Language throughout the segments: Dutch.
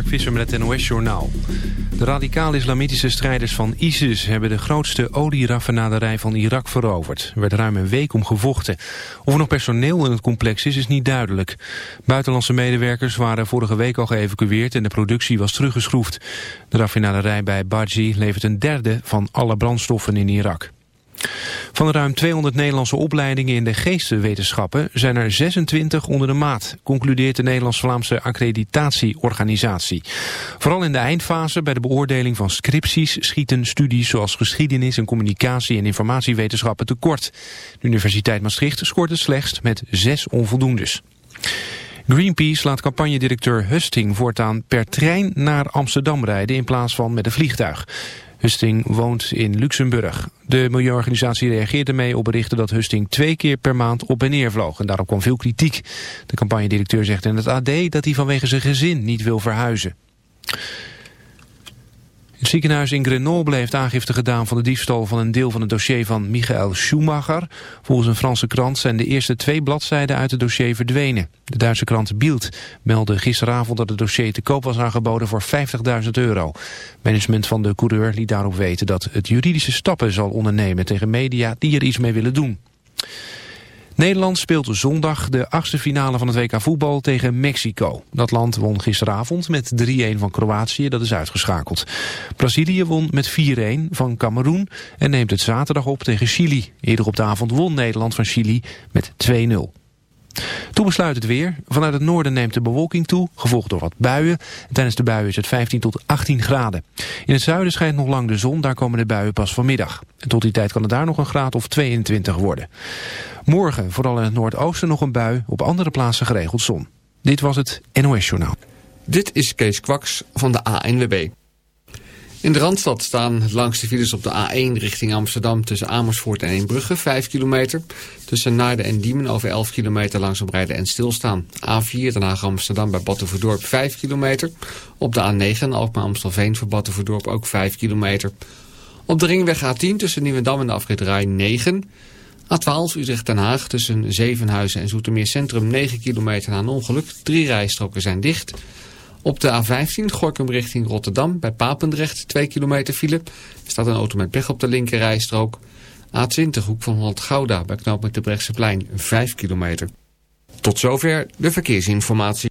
Mark Visser met het NOS-journaal. De radicaal-islamitische strijders van ISIS hebben de grootste olieraffinaderij van Irak veroverd. Er werd ruim een week om gevochten. Of er nog personeel in het complex is, is niet duidelijk. Buitenlandse medewerkers waren vorige week al geëvacueerd en de productie was teruggeschroefd. De raffinaderij bij Baji levert een derde van alle brandstoffen in Irak. Van de ruim 200 Nederlandse opleidingen in de geestenwetenschappen zijn er 26 onder de maat, concludeert de Nederlands-Vlaamse accreditatieorganisatie. Vooral in de eindfase bij de beoordeling van scripties schieten studies zoals geschiedenis en communicatie en informatiewetenschappen tekort. De Universiteit Maastricht scoort het slechtst met zes onvoldoendes. Greenpeace laat campagnedirecteur Husting voortaan per trein naar Amsterdam rijden in plaats van met een vliegtuig. Husting woont in Luxemburg. De milieuorganisatie reageert ermee op berichten dat Husting twee keer per maand op en neer vloog. En daarop kwam veel kritiek. De campagnedirecteur zegt in het AD dat hij vanwege zijn gezin niet wil verhuizen. Het ziekenhuis in Grenoble heeft aangifte gedaan van de diefstal van een deel van het dossier van Michael Schumacher. Volgens een Franse krant zijn de eerste twee bladzijden uit het dossier verdwenen. De Duitse krant Bild meldde gisteravond dat het dossier te koop was aangeboden voor 50.000 euro. Management van de coureur liet daarop weten dat het juridische stappen zal ondernemen tegen media die er iets mee willen doen. Nederland speelt zondag de achtste finale van het WK voetbal tegen Mexico. Dat land won gisteravond met 3-1 van Kroatië, dat is uitgeschakeld. Brazilië won met 4-1 van Cameroen en neemt het zaterdag op tegen Chili. Eerder op de avond won Nederland van Chili met 2-0. Toen besluit het weer. Vanuit het noorden neemt de bewolking toe, gevolgd door wat buien. tijdens de buien is het 15 tot 18 graden. In het zuiden schijnt nog lang de zon, daar komen de buien pas vanmiddag. En tot die tijd kan het daar nog een graad of 22 worden. Morgen vooral in het noordoosten nog een bui, op andere plaatsen geregeld zon. Dit was het NOS Journaal. Dit is Kees Kwaks van de ANWB. In de Randstad staan het langste files op de A1 richting Amsterdam tussen Amersfoort en Eembrugge, 5 kilometer. Tussen Naarden en Diemen over 11 kilometer langzaam rijden en stilstaan. A4 Den Haag Amsterdam bij Battenverdorp 5 kilometer. Op de A9 Alkmaar Amstelveen voor Battenverdorp ook 5 kilometer. Op de ringweg A10 tussen Nieuwendam en de afrit Rij 9. A12 Utrecht Den Haag tussen Zevenhuizen en Zoetermeer Centrum 9 kilometer na een ongeluk. Drie rijstroken zijn dicht. Op de A15 Gorkum richting Rotterdam bij Papendrecht 2 kilometer file. Staat een auto met pech op de linkerrijstrook. A20 Hoek van Holland-Gouda bij knoop met de Brechtseplein 5 kilometer. Tot zover de verkeersinformatie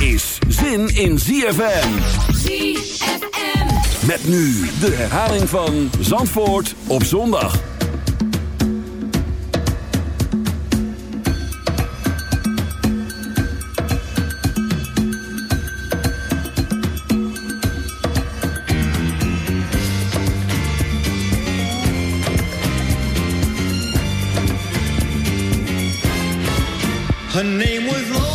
Is zin in ZFM. ZFM. Met nu de herhaling van Zandvoort op zondag. Her name was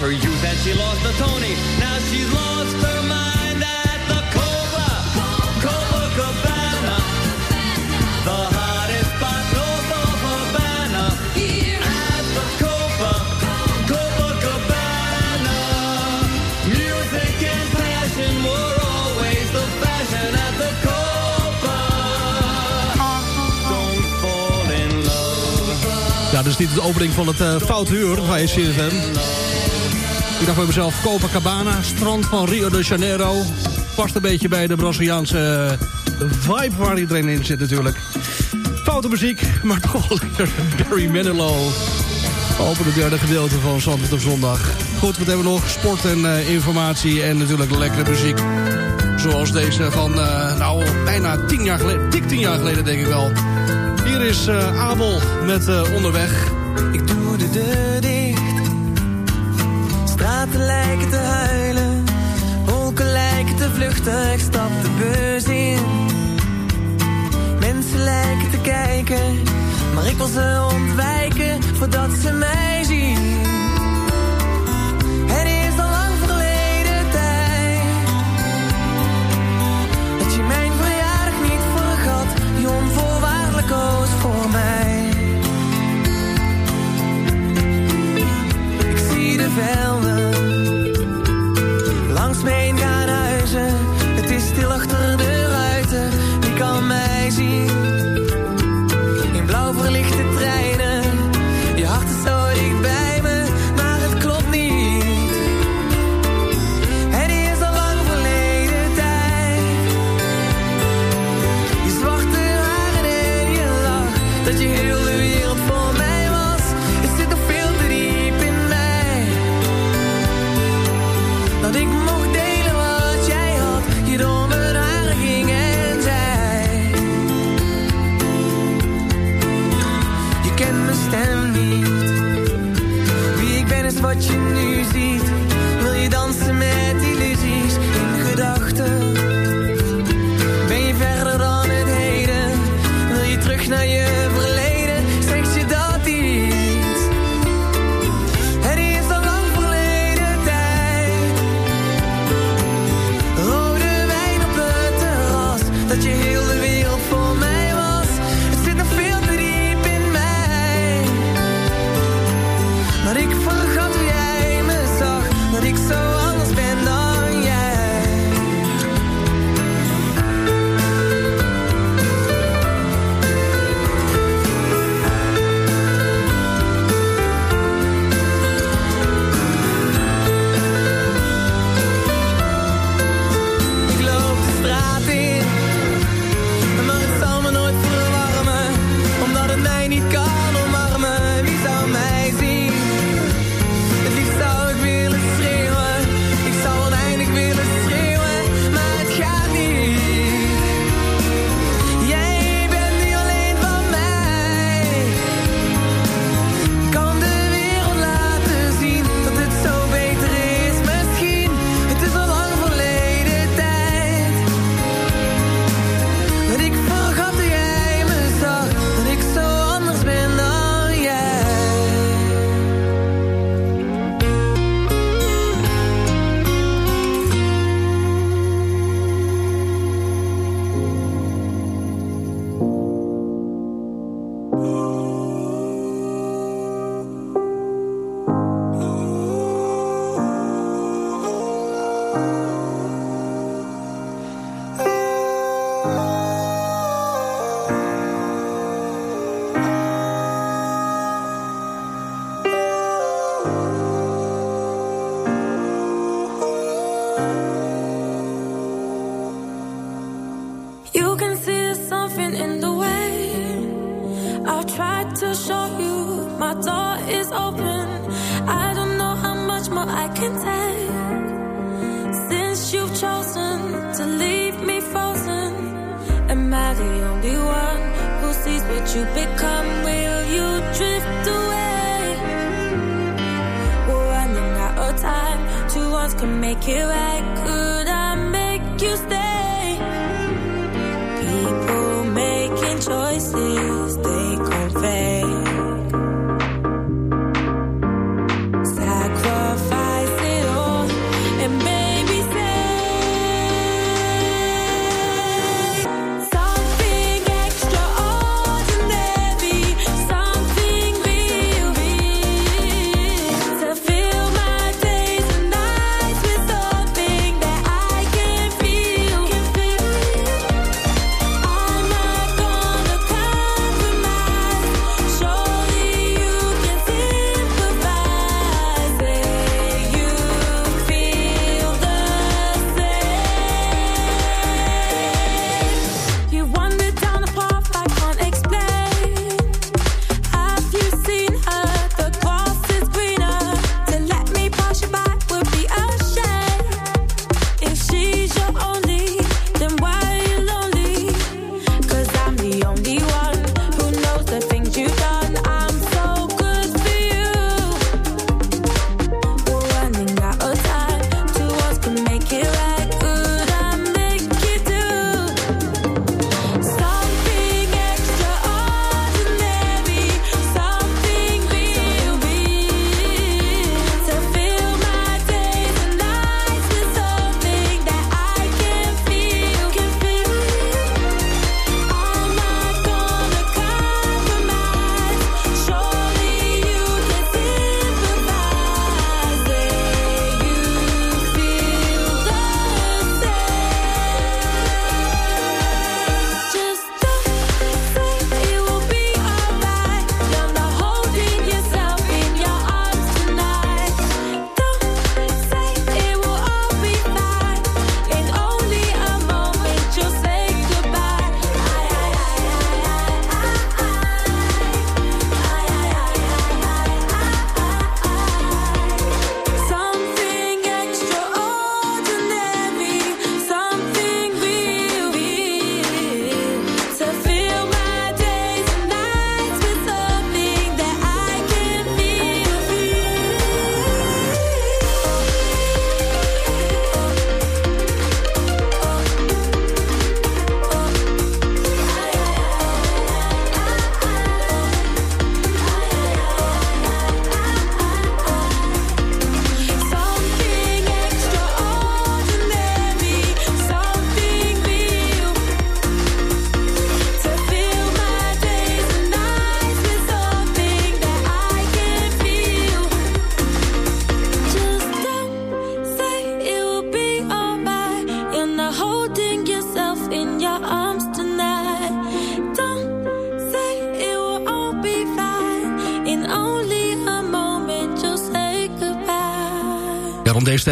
her youth and she lost her Tony. Now she's lost her mind at the Cobra, Copacabana. The hottest spot north of Havana. At the Copa, Copacabana. Music and passion were always the fashion at the Copa. Don't fall in love. Ja, dus niet de opening van het uh, Fout Uur bij CFM. Ik dacht bij mezelf, Copacabana, strand van Rio de Janeiro. Past een beetje bij de Braziliaanse eh, vibe waar iedereen in zit natuurlijk. Foute muziek, maar toch lekker Barry Manilow. Open het derde gedeelte van Zandvoort op zondag. Goed, wat hebben we nog? Sport en uh, informatie en natuurlijk lekkere muziek. Zoals deze van, uh, nou, bijna tien jaar geleden. Dik tien jaar geleden, denk ik wel. Hier is uh, Abel met Onderweg. Ik doe de deur lijken te huilen. Wolken lijken te vluchten. Ik stap de bus in. Mensen lijken te kijken. Maar ik wil ze ontwijken voordat ze mij zien. Het is al lang verleden tijd. Dat je mijn verjaardag niet vergat. Je onvoorwaardelijk koos voor mij. Ik zie de velden. Langs me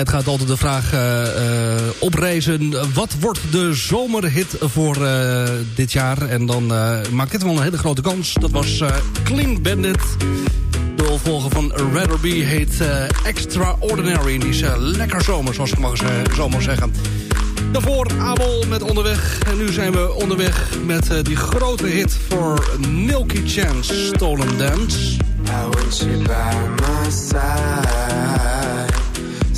tijd gaat altijd de vraag eh, oprezen... wat wordt de zomerhit voor eh, dit jaar? En dan maakt dit wel een hele grote kans. Dat was Clean Bandit. De opvolger van Rather Be heet Extraordinary. En die is lekker zomer, zoals ik mag, ze- zo mag zeggen. Daarvoor Abel met Onderweg. En nu zijn we onderweg met die grote hit voor Milky Chance, Stolen Dance. I want you by my side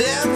damn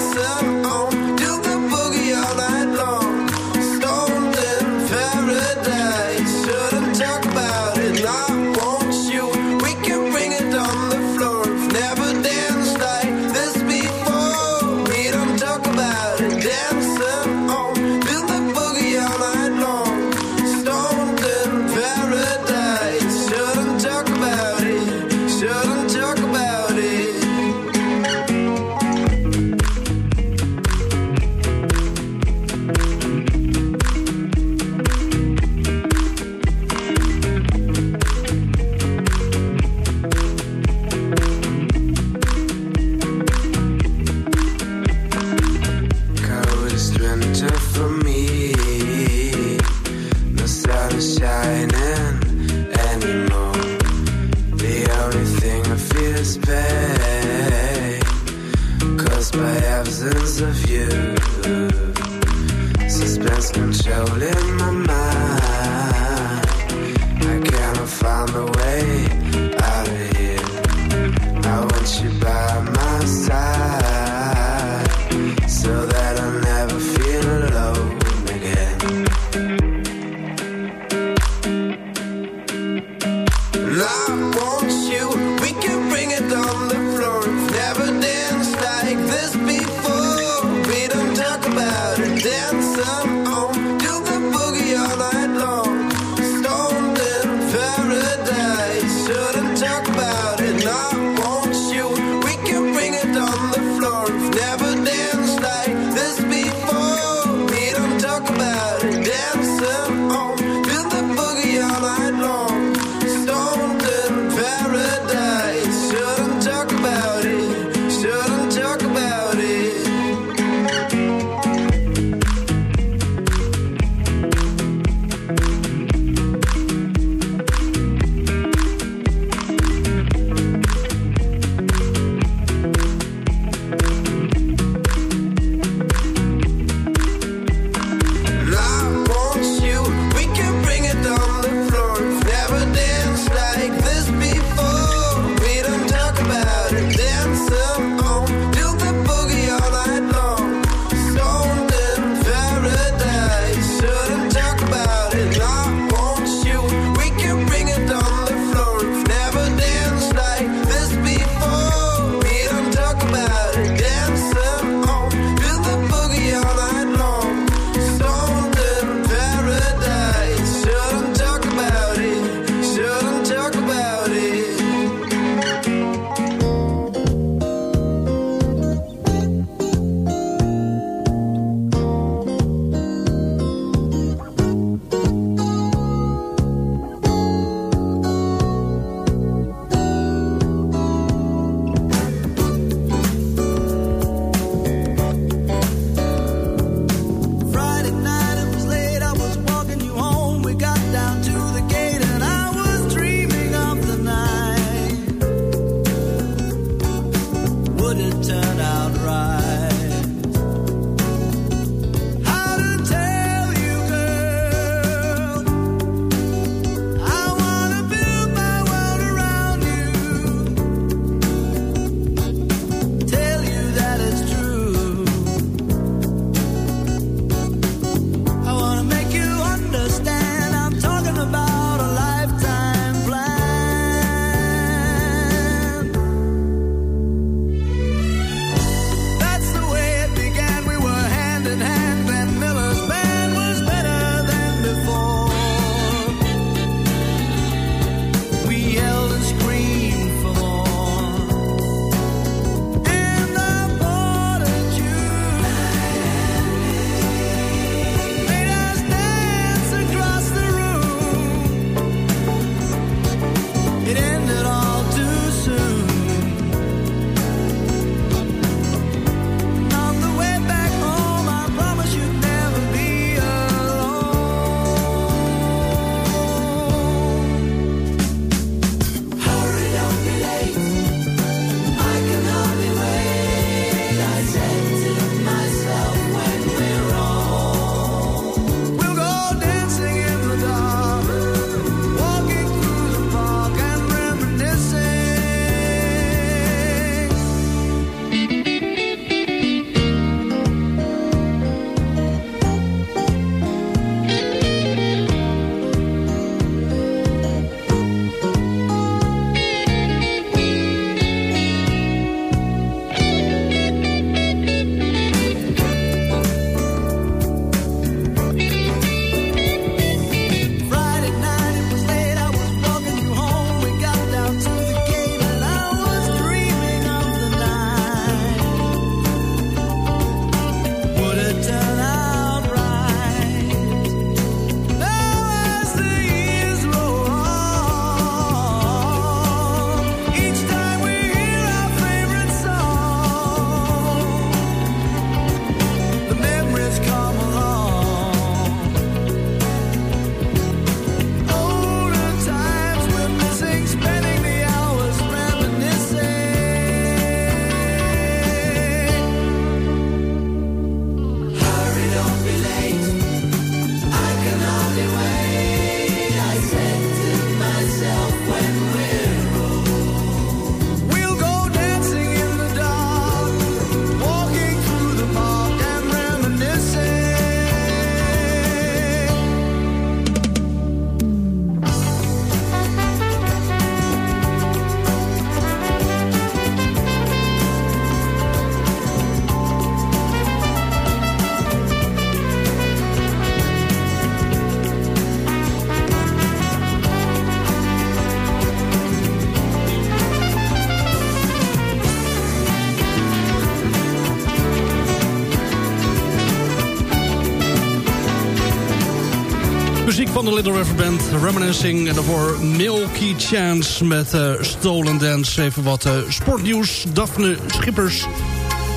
de Little River Band, Reminiscing. En daarvoor Milky Chance met uh, Stolen Dance. Even wat uh, sportnieuws. Daphne Schippers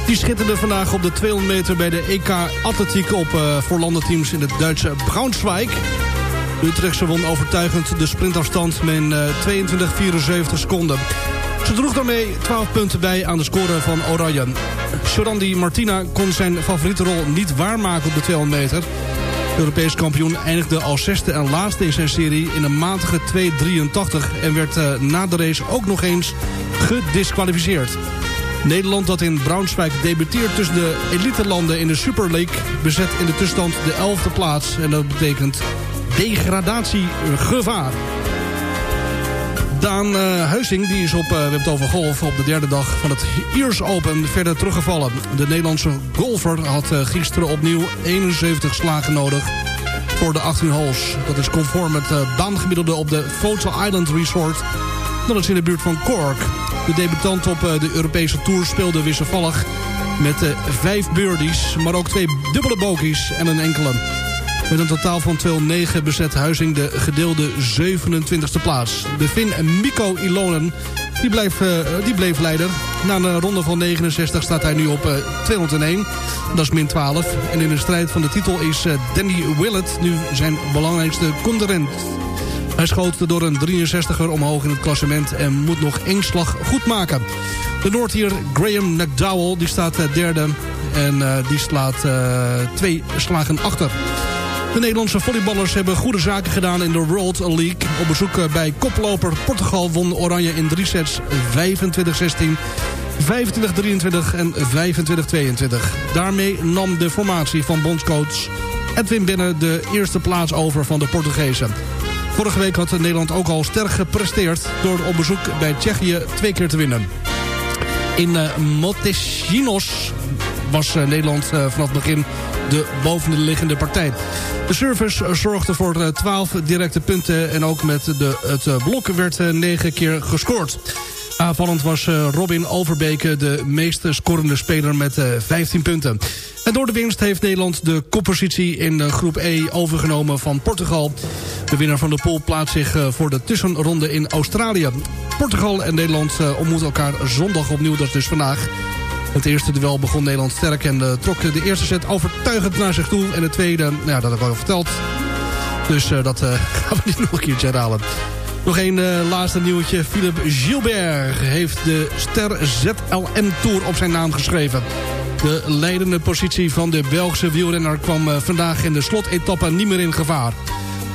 die schitterde vandaag op de 200 meter bij de EK Atletiek op uh, voor landenteams in het Duitse Braunschweig. De Utrechtse won overtuigend de sprintafstand met 22,74 seconden. Ze droeg daarmee 12 punten bij aan de score van Oranje. Jorandi Martina kon zijn favoriete rol niet waarmaken op de 200 meter. Europees kampioen eindigde als zesde en laatste in zijn serie in een matige 2.83... en werd uh, na de race ook nog eens gedisqualificeerd. Nederland dat in Braunschweig debuteert tussen de elite landen in de Super League... bezet in de tussenstand de 11e plaats en dat betekent degradatiegevaar. Daan uh, Huizing die is op, uh, we over golf, op de derde dag van het Iers Open verder teruggevallen. De Nederlandse golfer had uh, gisteren opnieuw 71 slagen nodig voor de 18 holes. Dat is conform het baangemiddelde op de Photo Island Resort. Dat is in de buurt van Cork. De debutant op de Europese Tour speelde wisselvallig met vijf birdies, maar ook twee dubbele bogies en een enkele. Met een totaal van 209 bezet Huizing de gedeelde 27e plaats. De Fin Mikko Ilonen die bleef, uh, die bleef leider. Na een ronde van 69 staat hij nu op uh, 201. Dat is min 12. En in de strijd van de titel is uh, Danny Willett nu zijn belangrijkste concurrent. Hij schoot door een 63er omhoog in het klassement en moet nog één slag goed maken. De Noordier Graham McDowell die staat derde en die slaat twee slagen achter. De Nederlandse volleyballers hebben goede zaken gedaan in de World League. Op bezoek eh, bij koploper Portugal won Oranje in drie sets 25-16... 25-23 en 25-22. Daarmee nam de formatie van bondscoach Edwin Binnen de eerste plaats over van de Portugezen. Vorige week had Nederland ook al sterk gepresteerd... door op bezoek bij Tsjechië twee keer te winnen. In uh, Motesinos was uh, Nederland uh, vanaf het begin de bovenliggende partij. De service zorgde voor 12 directe punten en ook met de, het blok werd 9 keer gescoord. Aanvallend was Robin Overbeke de meest scorende speler met 15 punten. En door de winst heeft Nederland de koppositie in groep E overgenomen van Portugal. De winnaar van de pool plaatst zich voor de tussenronde in Australië. Portugal en Nederland ontmoeten elkaar zondag opnieuw, dat is dus vandaag. Het eerste duel begon Nederland sterk en uh, trok de eerste set overtuigend naar zich toe. En de tweede, nou ja, dat heb ik al verteld. Dus uh, dat uh, gaan we niet nog een keertje herhalen. Nog één laatste nieuwtje. Philippe Gilbert heeft de Ster ZLM Tour op zijn naam geschreven. De leidende positie van de Belgische wielrenner kwam vandaag in de slotetappe niet meer in gevaar.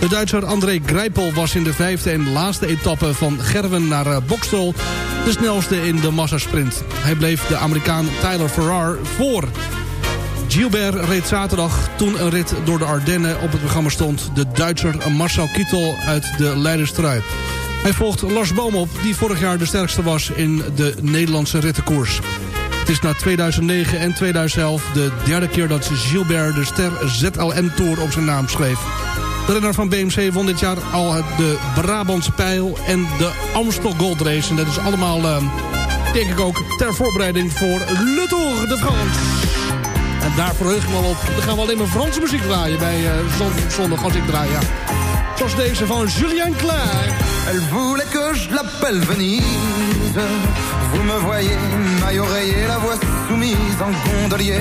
De Duitser André Greipel was in de vijfde en laatste etappe van Gerwen naar Bokstel de snelste in de massasprint. Hij bleef de Amerikaan Tyler Farrar voor. Gilbert reed zaterdag toen een rit door de Ardennen op het programma stond... de Duitser Marcel Kittel uit de Leiderstrui. Hij volgt Lars Boom op, die vorig jaar de sterkste was in de Nederlandse rittenkoers. Het is na 2009 en 2011 de derde keer dat Gilbert de Ster ZLM Tour op zijn naam schreef. De renner van BMC won dit jaar al de Brabantse Pijl en de Amstel Gold Race. En dat is allemaal, uh, denk ik ook, ter voorbereiding voor Le Tour de France. En daar verheug ik me op. Dan gaan we alleen maar Franse muziek draaien bij uh, zondag als ik draai, ja. Zoals deze van Julien Clerc. Elle voulait que je l'appelle Venise. Vous me voyez, maille oreiller, la voix soumise en gondolier.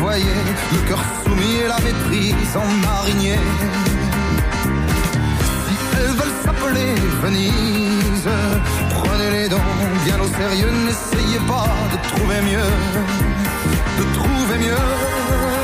Le cœur soumis et la méprise en marinier. Si elles veulent s'appeler Venise, prenez-les donc bien au sérieux. N'essayez pas de trouver mieux, de trouver mieux.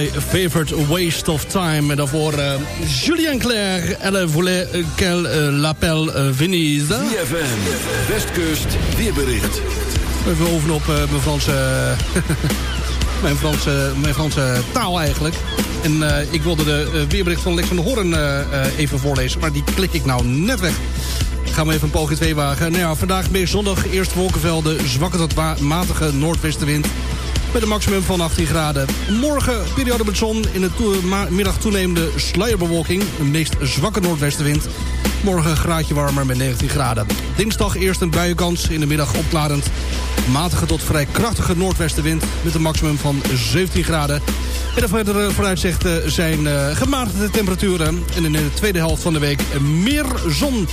My Favorite Waste of Time. En daarvoor uh, Julien Clerc, Elle voulait qu'elle uh, l'appelle Venise. ZFM, Westkust, weerbericht. Even over op mijn Franse... mijn, Franse, mijn Franse taal eigenlijk. En uh, ik wilde de weerbericht van Lex van de Hoorn uh, even voorlezen. Maar die klik ik nou net weg. Gaan we even een poging 2 wagen. Nou ja, vandaag meer zondag. Eerst wolkenvelden, zwakke tot matige noordwestenwind. Met een maximum van 18 graden. Morgen periode met zon. In de middag toenemende sluierbewolking. Een meest zwakke noordwestenwind. Morgen een graadje warmer met 19 graden. Dinsdag eerst een buienkans. In de middag opklarend. Matige tot vrij krachtige noordwestenwind. Met een maximum van 17 graden. En de verdere vooruitzichten zijn eh, gematigde temperaturen. En in de tweede helft van de week meer zon.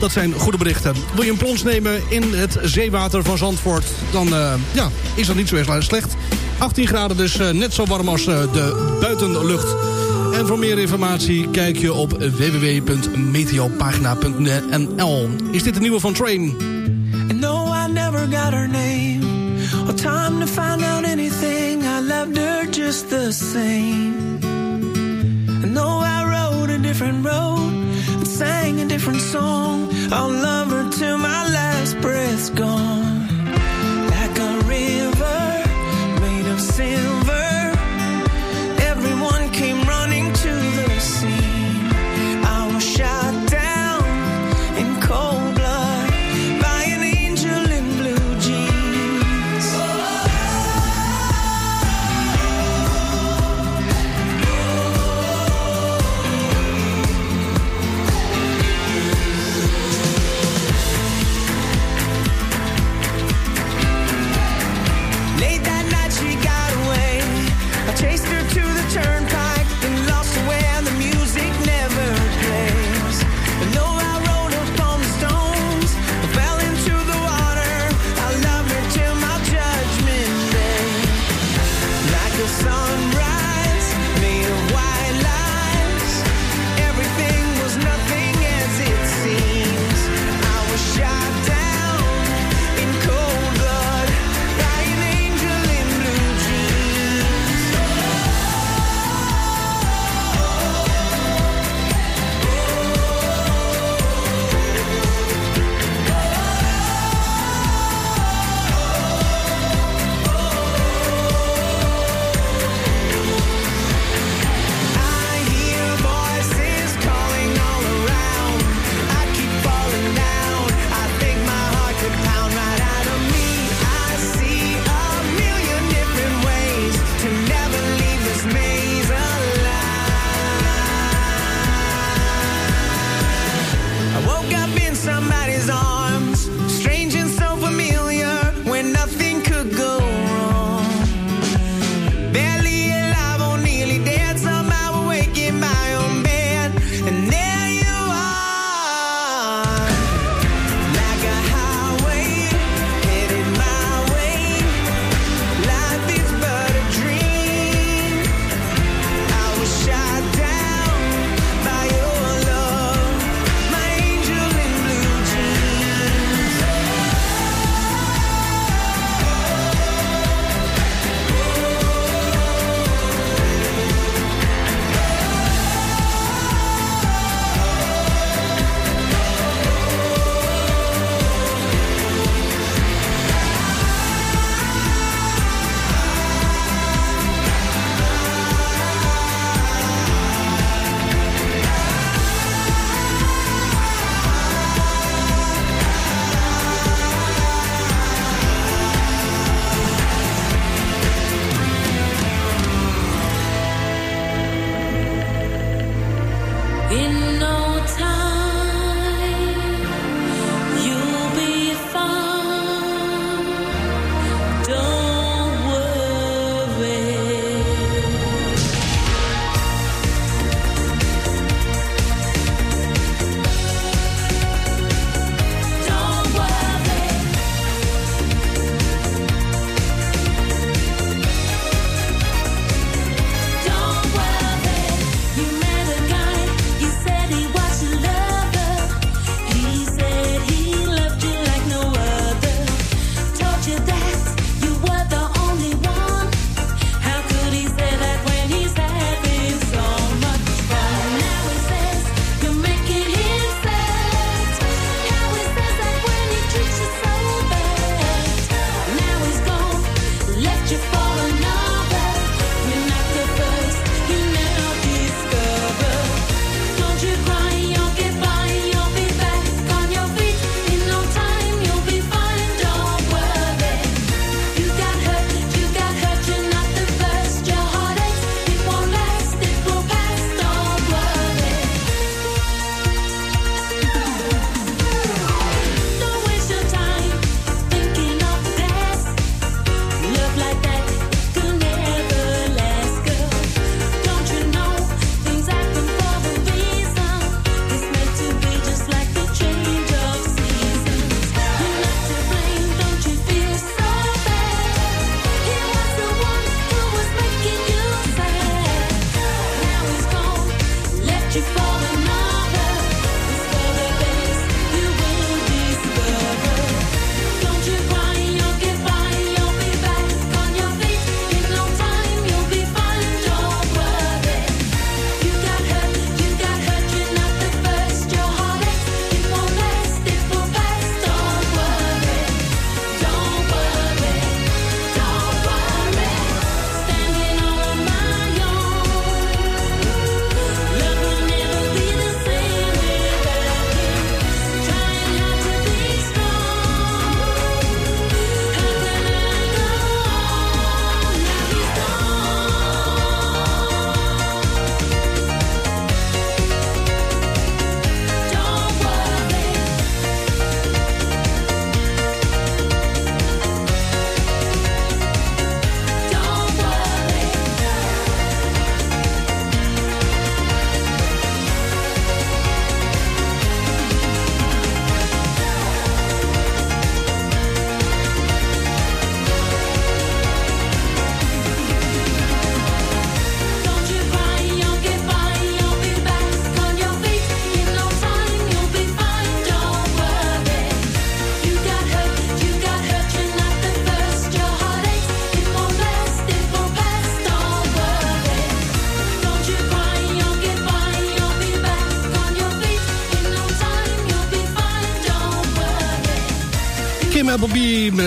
Dat zijn goede berichten. Wil je een plons nemen in het zeewater van Zandvoort... dan eh, ja, is dat niet zo slecht. 18 graden dus eh, net zo warm als de buitenlucht. En voor meer informatie kijk je op www.meteopagina.nl. Is dit de nieuwe van Train? And no, I never got her name or time to find out anything. I loved her just the same. And no, I rode a different road and sang a different song. I'll love her till my last breath's gone. Like a river made of silver,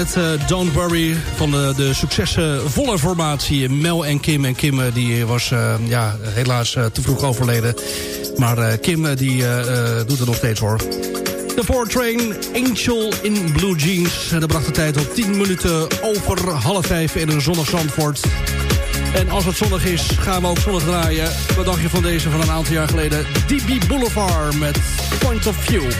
met eh, Don't Worry van de, de succesvolle formatie Mel en Kim. En Kim eh, die was eh, ja, helaas te vroeg overleden. Maar Kim die, doet het nog steeds hoor. De 4-Train, Angel in Blue Jeans. Dat bracht de tijd op 10 minuten over half 5 in een zonnig Zandvoort. En als het zonnig is, gaan we ook zonnig draaien. Wat dacht je van deze van een aantal jaar geleden? DB Boulevard met Point of View.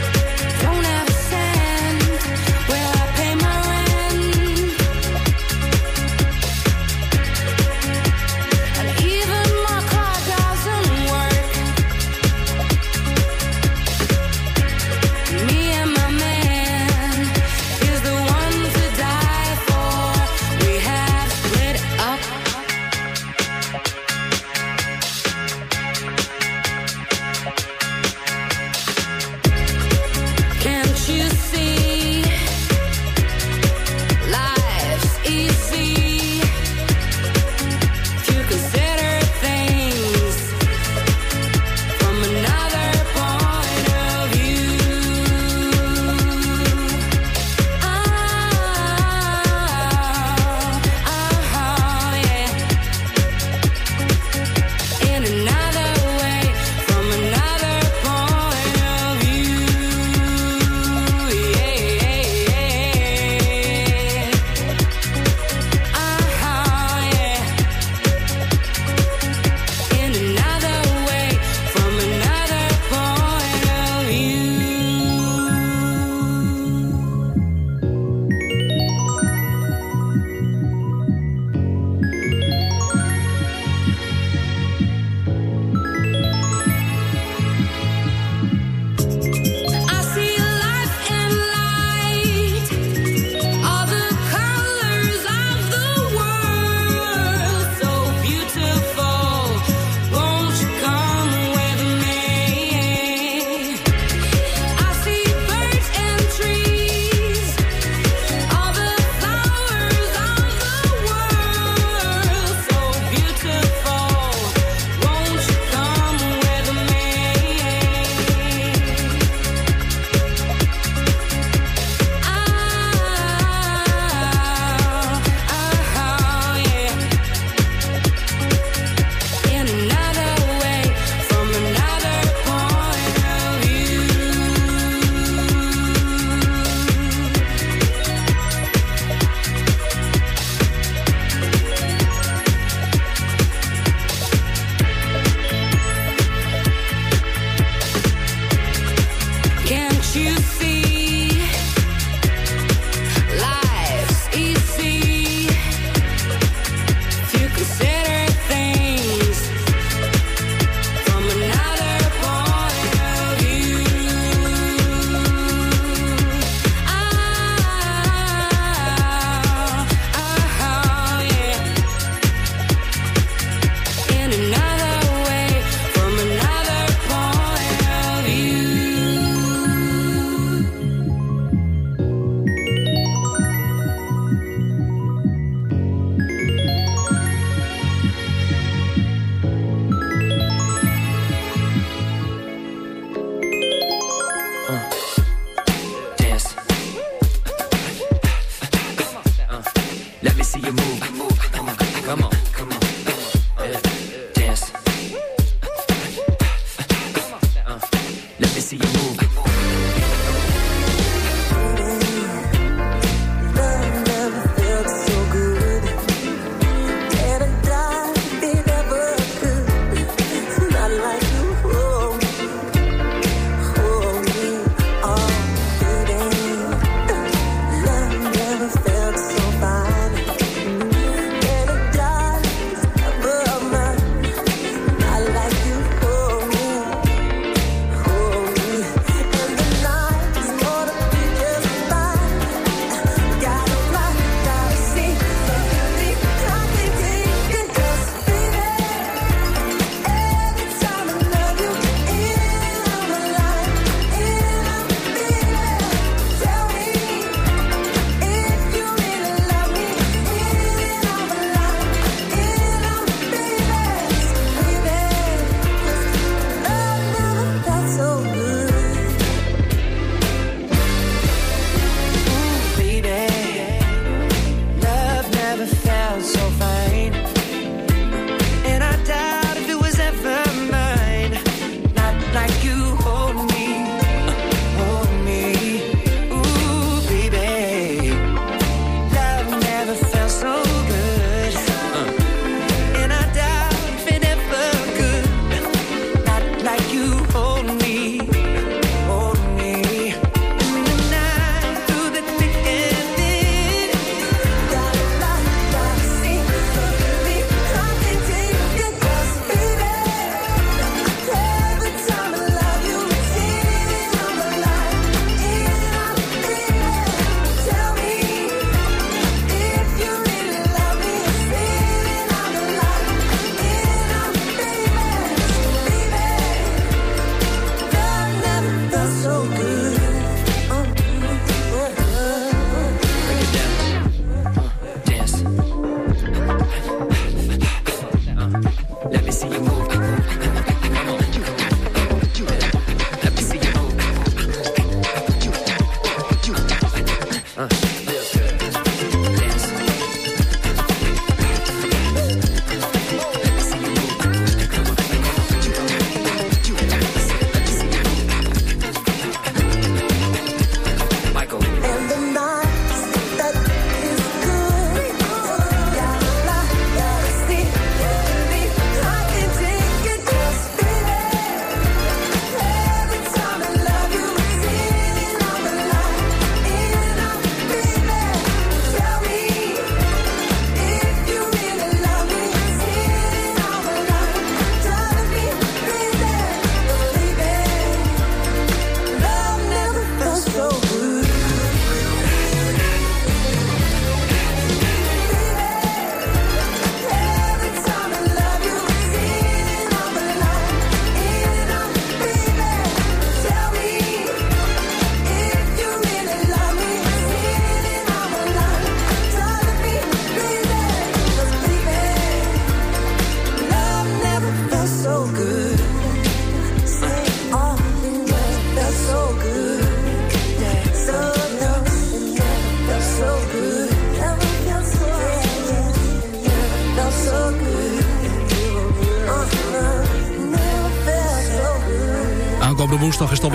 so good.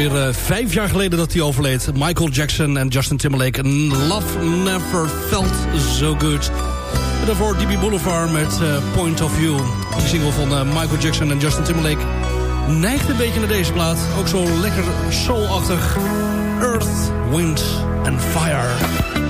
Alweer eh, vijf jaar geleden dat hij overleed. Michael Jackson en Justin Timberlake. Love never felt so good. Daarvoor DB Boulevard met eh, Point of View. Die single van eh, Michael Jackson en Justin Timberlake neigt een beetje naar deze plaat. Ook zo lekker soulachtig. Earth, Wind and Fire.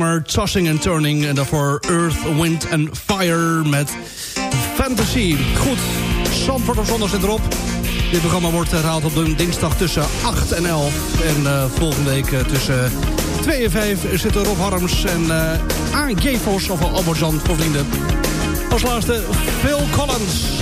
Tossing and Turning. En daarvoor Earth, Wind and Fire met Fantasy. Goed, Zandvoort of zondag zit erop. Dit programma wordt herhaald op de dinsdag tussen 8 en 11. En eh, volgende week eh, tussen 2 en 5 zitten Rob Harms en uh, A. Gevos of Albert Zand voor vrienden. Als laatste Phil Collins.